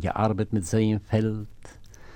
gearbeitet mit seinem Feld,